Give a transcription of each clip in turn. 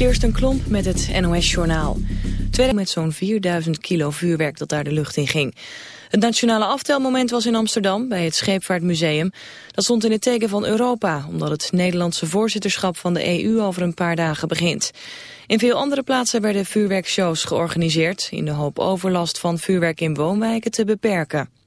Kirsten Klomp met het NOS-journaal. Tweede met zo'n 4000 kilo vuurwerk dat daar de lucht in ging. Het nationale aftelmoment was in Amsterdam bij het Scheepvaartmuseum. Dat stond in het teken van Europa, omdat het Nederlandse voorzitterschap van de EU over een paar dagen begint. In veel andere plaatsen werden vuurwerkshows georganiseerd... in de hoop overlast van vuurwerk in woonwijken te beperken.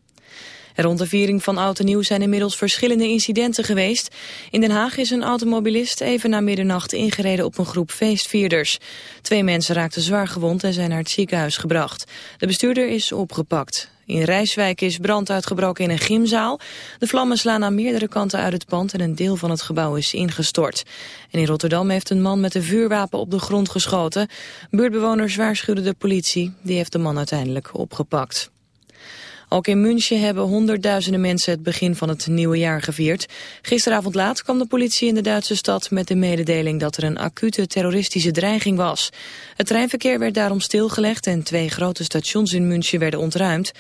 Rond de viering van Oud en Nieuw zijn inmiddels verschillende incidenten geweest. In Den Haag is een automobilist even na middernacht ingereden op een groep feestvierders. Twee mensen raakten zwaar gewond en zijn naar het ziekenhuis gebracht. De bestuurder is opgepakt. In Rijswijk is brand uitgebroken in een gymzaal. De vlammen slaan aan meerdere kanten uit het pand en een deel van het gebouw is ingestort. En in Rotterdam heeft een man met een vuurwapen op de grond geschoten. Buurtbewoners waarschuwden de politie. Die heeft de man uiteindelijk opgepakt. Ook in München hebben honderdduizenden mensen het begin van het nieuwe jaar gevierd. Gisteravond laat kwam de politie in de Duitse stad met de mededeling dat er een acute terroristische dreiging was. Het treinverkeer werd daarom stilgelegd en twee grote stations in München werden ontruimd.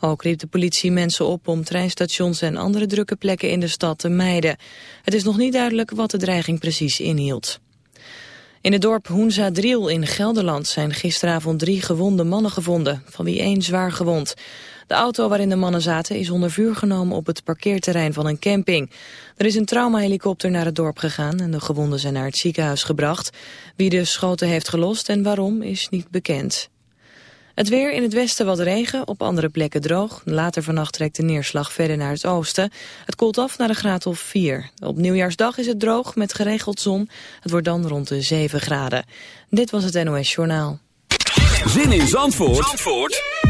Ook riep de politie mensen op om treinstations en andere drukke plekken in de stad te mijden. Het is nog niet duidelijk wat de dreiging precies inhield. In het dorp Hoenza Driel in Gelderland zijn gisteravond drie gewonde mannen gevonden, van wie één zwaar gewond. De auto waarin de mannen zaten is onder vuur genomen op het parkeerterrein van een camping. Er is een traumahelikopter naar het dorp gegaan en de gewonden zijn naar het ziekenhuis gebracht. Wie de schoten heeft gelost en waarom is niet bekend. Het weer in het westen wat regen, op andere plekken droog. Later vannacht trekt de neerslag verder naar het oosten. Het koelt af naar een graad of 4. Op nieuwjaarsdag is het droog met geregeld zon. Het wordt dan rond de 7 graden. Dit was het NOS Journaal. Zin in Zandvoort, Zandvoort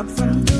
Out from the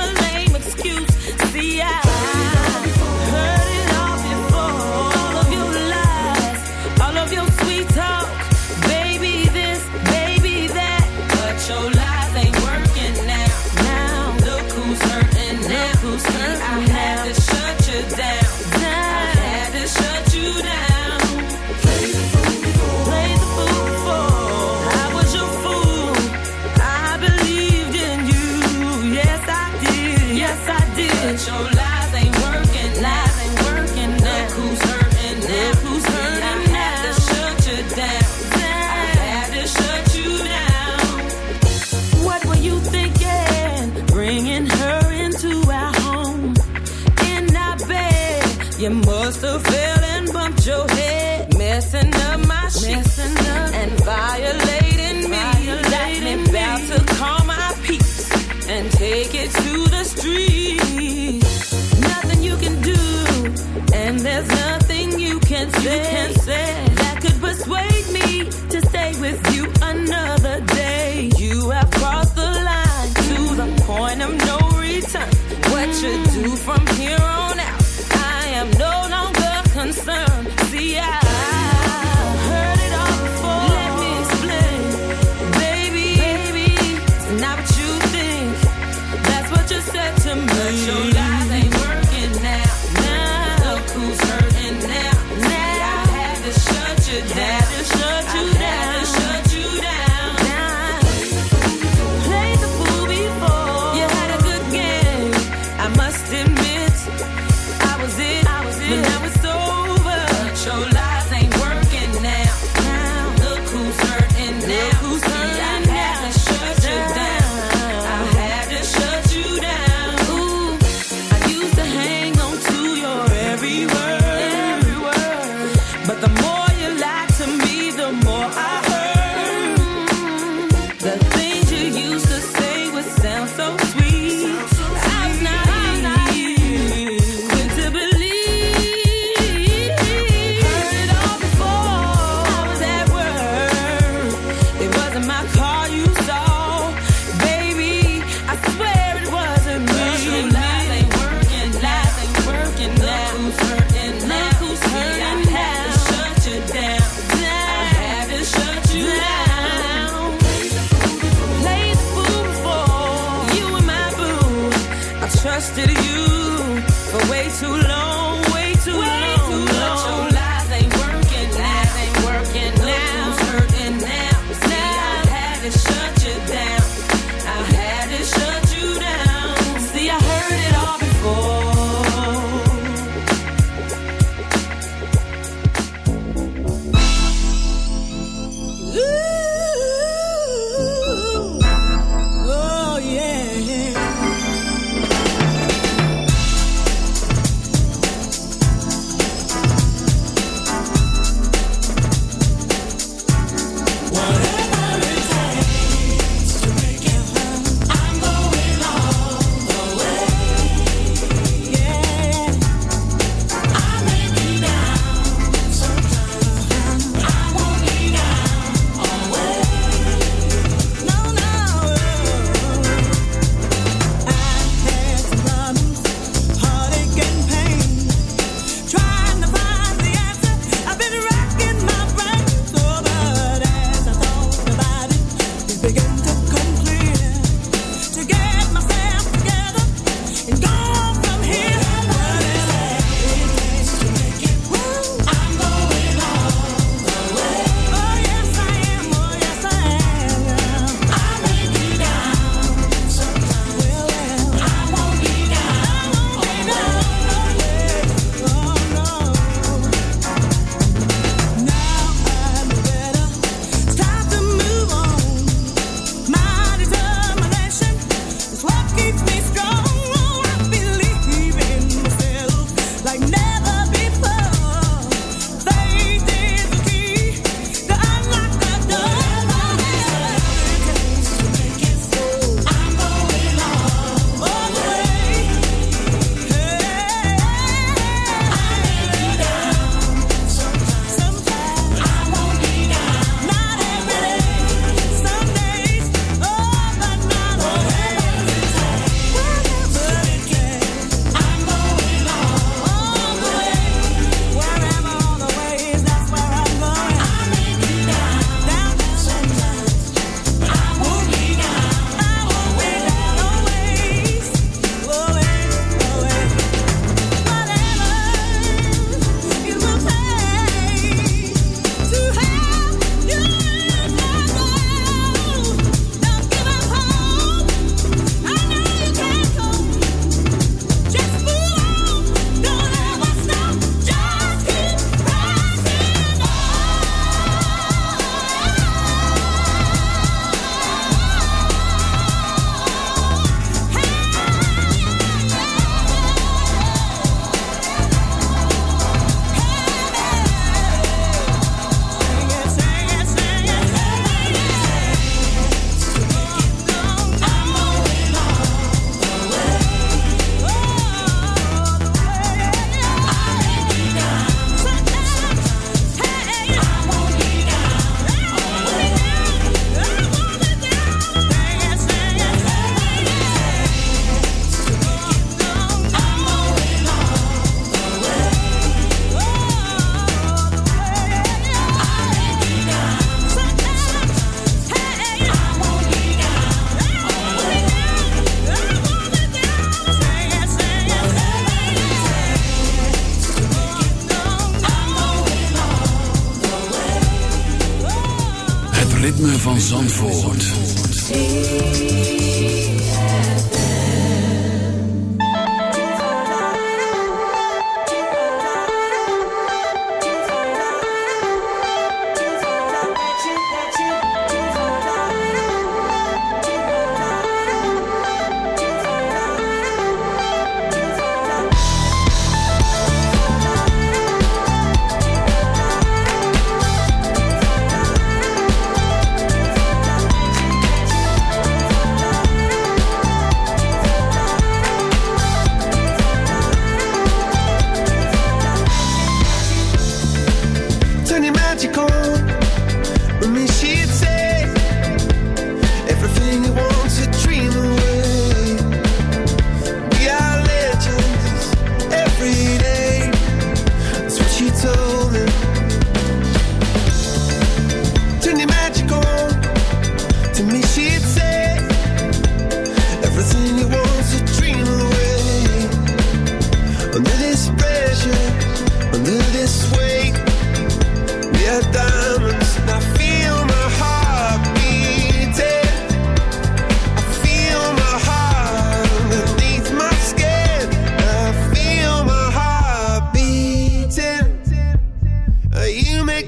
said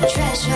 treasure.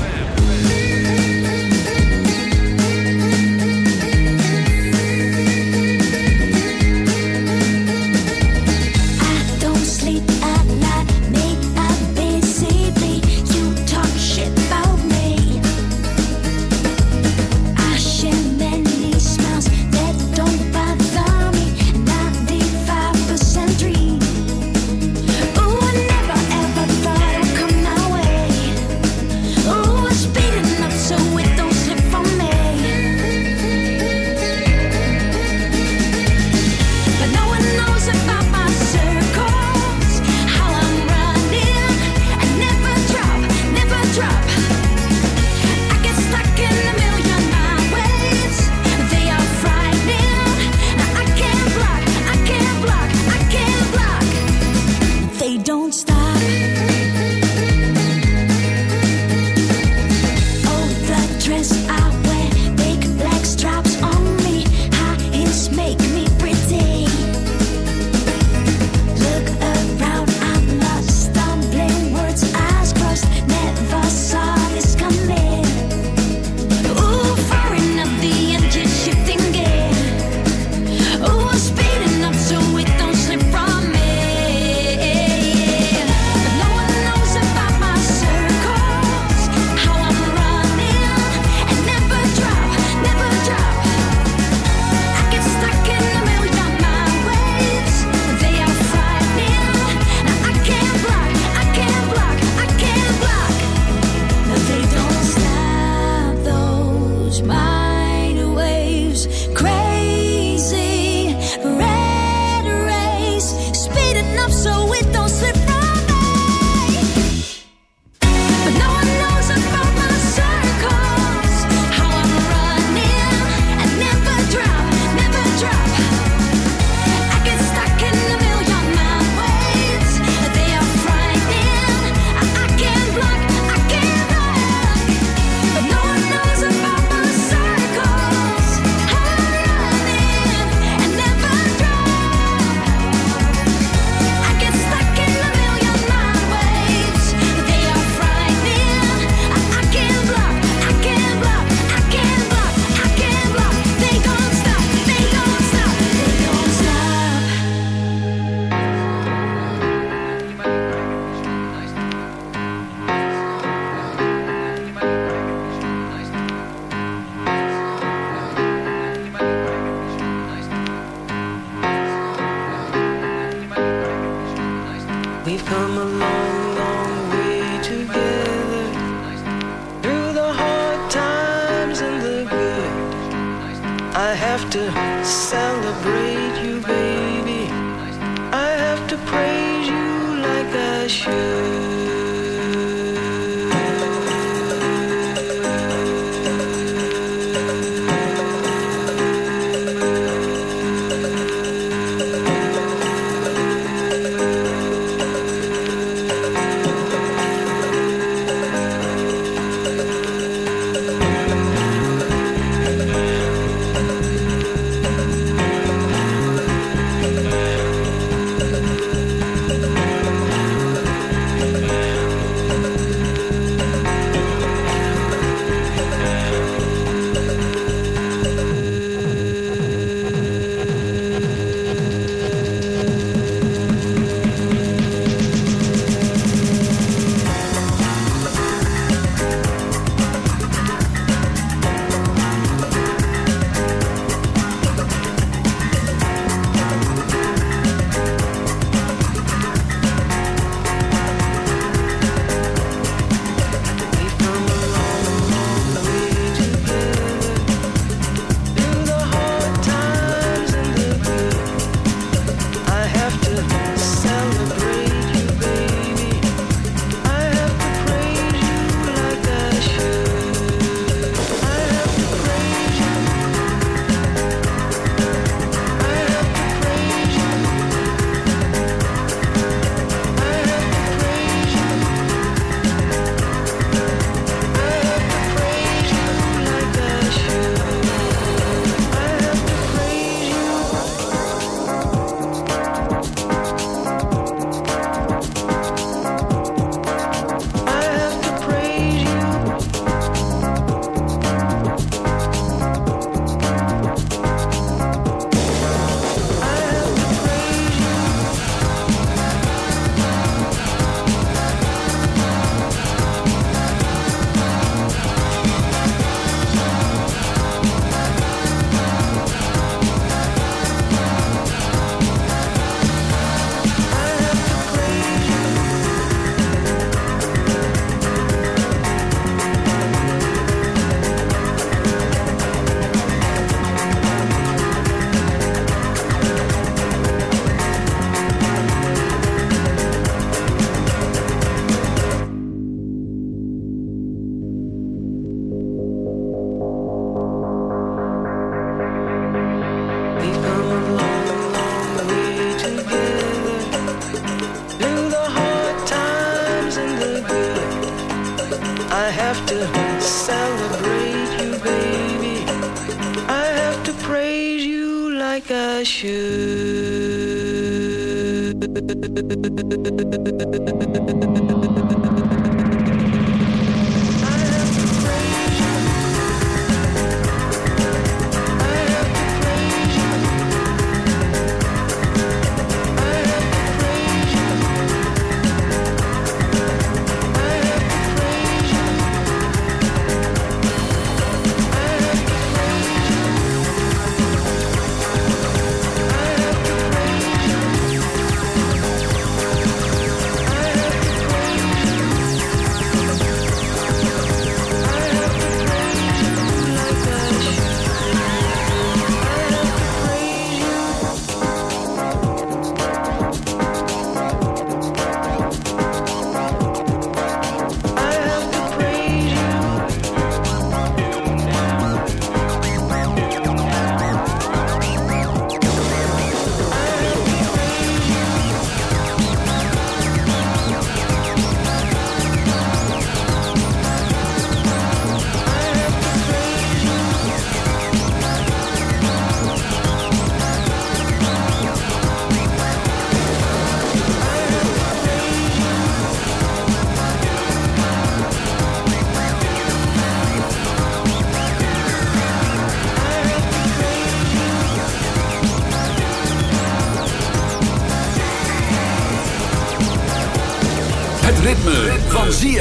to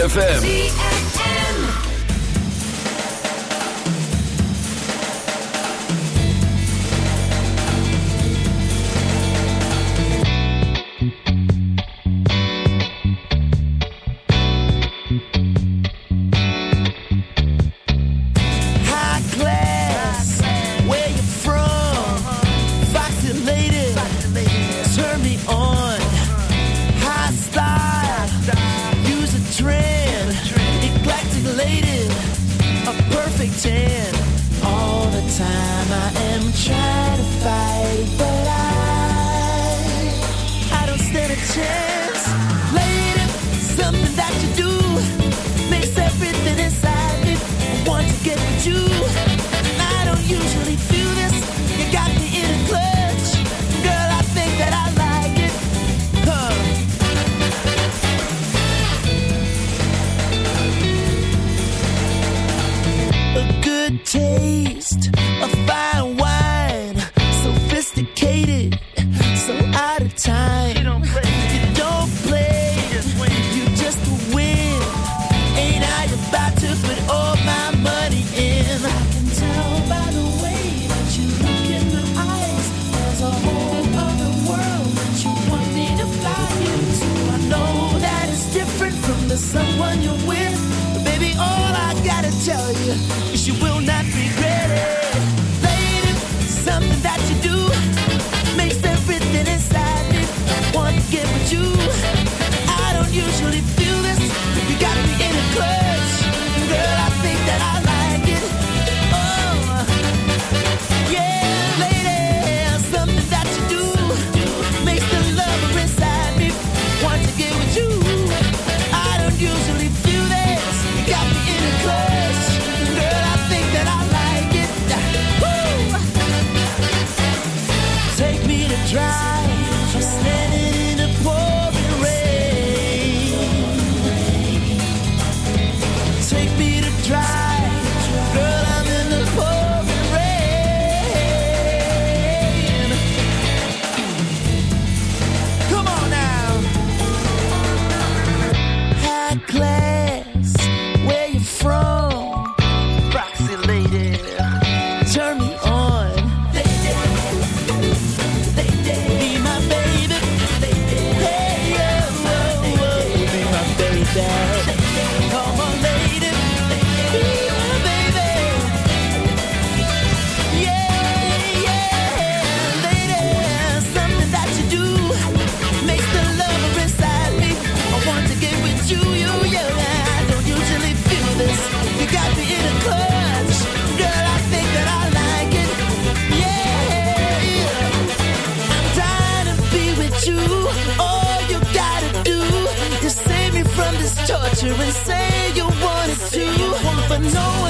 ZFM. dead. Come and say you wanted to, but no one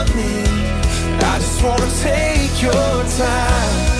love me. I just wanna take your time.